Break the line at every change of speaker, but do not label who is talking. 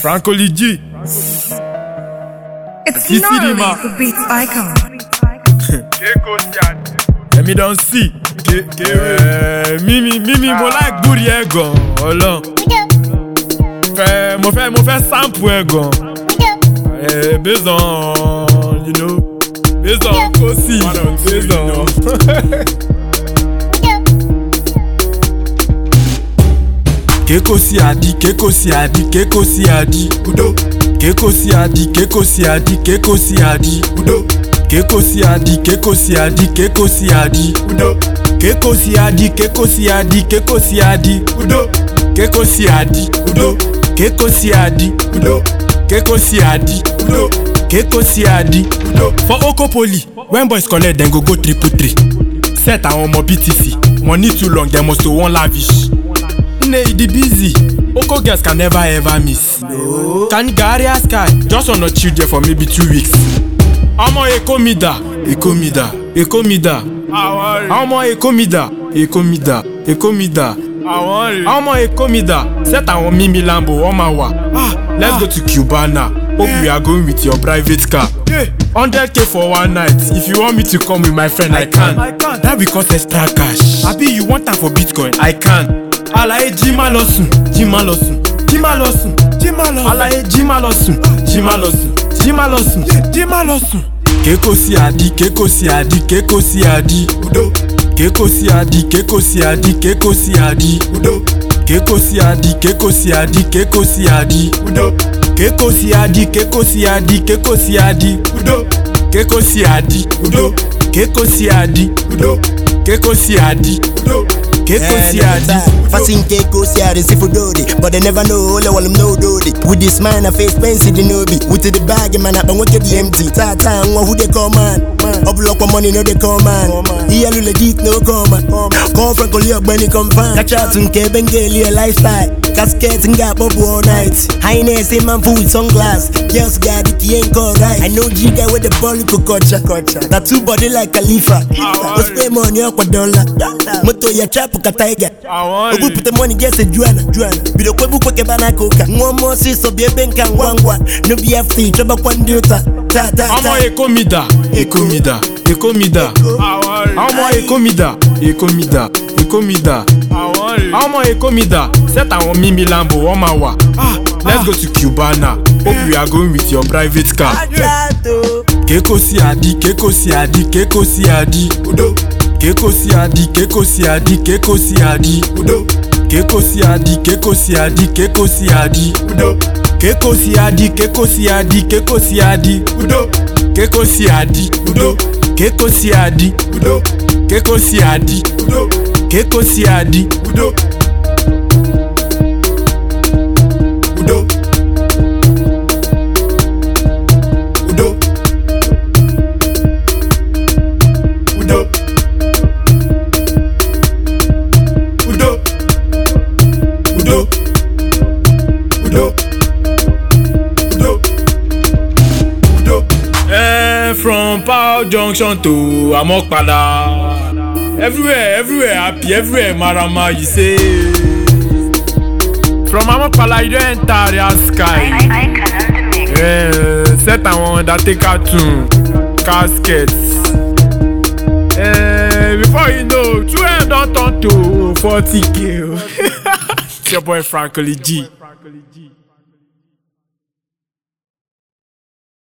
Franco Ligi.
It's Kisirima. the beat icon.
me don see. Mimi, mimi, mo ah. like búrí ẹ̀ Hold on. Fẹ́ mo fe mo fẹ́ sample ẹ̀ Eh, Bẹ́sàn, you know, bẹ́sàn kó sí, bẹ́sàn. kekosi adi kekosi adi kekosi adi budo kekosi adi kekosi adi kekosi adi budo kekosi adi kekosi adi kekosi adi budo kekosi adi kekosi adi kekosi adi budo kekosi adi budo kekosi adi budo kekosi adi budo kekosi adi budo for okopoli when boys collect dem go go triple three set àwọn ọmọ btc wọn need too long dem must to wan lavish. Tunde busy, Oko girls can never ever miss. No. Can Garia Sky just wanna chill there for maybe two weeks? Ọmọ Èkó mi dà, Èkó mi dà, Èkó mi dà. Ọmọ Èkó mi dà, Èkó mi dà, Èkó mi Ọmọ Èkó mi set àwọn mímí Lambo wọ́n máa wà. Let's ah. go to Cubana, hope we are going with your private car. hundred k for one night if you want me to come with my friend i can, I can. that because extra cash abi you want am for bitcoin i can alaye jí má lọ sùn jí má lọ sùn jí má lọ sùn jí má lọ alaye jí má lọ sùn jí má lọ sùn jí má lọ sùn jí má lọ sùn. kéko sí adi kéko sí adi kéko sí adi udo kéko sí adi kéko sí adi kéko sí adi udo kéko sí adi kéko sí adi kéko sí adi udo kéko sí adi kéko sí adi kéko sí adi udo kéko sí adi udo kéko sí adi udo kéko sí adi udo. Keko siadi
Fasin keko siadi sifu dodi But they never know all I want know dodi With this man I face fancy the nobi With the bag man I bang what you the empty Tata and who they call man Uplock for money no they call man Here lule geek no call man Call Frank Oli Ogbeni come fan Catch out in Kebengeli a lifestyle a skirt and got bubble all night. Highness in my food, sunglass. Girls got it, he ain't called right. I know G guy with the ball, you culture. Tattoo body like Khalifa. No spray money up a dollar. Moto ya trap ka tiger. Ogu put the money, yes, Juana. Juana. Bido kwebu kweke bana koka. Ngomo si so biebe nka ngwangwa. No BFT, traba kwa ndiuta. Ta, ta, ta. Amo comida, ekomida, comida.
Amo comida, comida, ekomida, comida. ọmọ èkó mi dà set àwọn mímí lambo wọ́n máa wà ah, let's go to cubana hope you are going with your private car. kéko sí adi kéko sí adi kéko sí adi odo kéko sí adi kéko sí adi kéko sí adi odo kéko sí adi kéko sí adi kéko sí adi odo kéko sí adi kéko sí adi kéko sí adi odo kéko sí adi kéko sí adi kéko sí adi ka ego udo eh, from Power Junction to Amokpala everywhere everywhere happy everywhere marama you say. from amapala you don enter real sky. I, I can yeah, eh, set àwọn undertaker tune casket. Uh, before you know two m don turn to forty k. it's your boy frankly g.